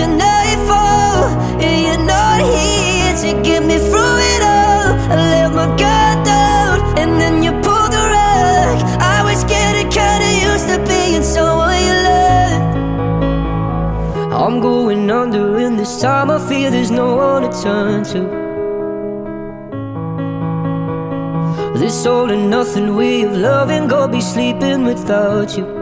and you're not here to get me through it all. I let my guard down, and then you pulled the rug. I was getting kinda used to being someone you loved. I'm going under, and this time I feel there's no one to turn to. This all and nothing way of loving, go be sleeping without you.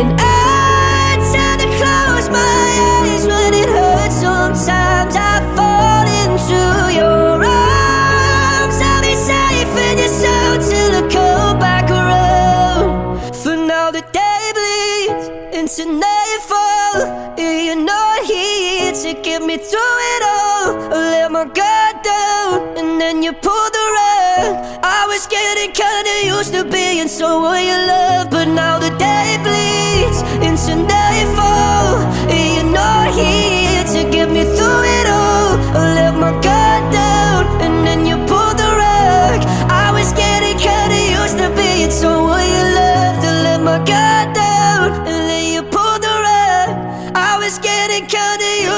And I tend to close my eyes when it hurts. Sometimes I fall into your arms. I'll be safe in your till I come back around. For now, the day bleeds into nightfall. You're not here to get me through it all. I let my guard down, and then you pulled the rug. I was getting kinda used to being someone you love, but now the day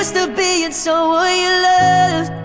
used to being someone you loved.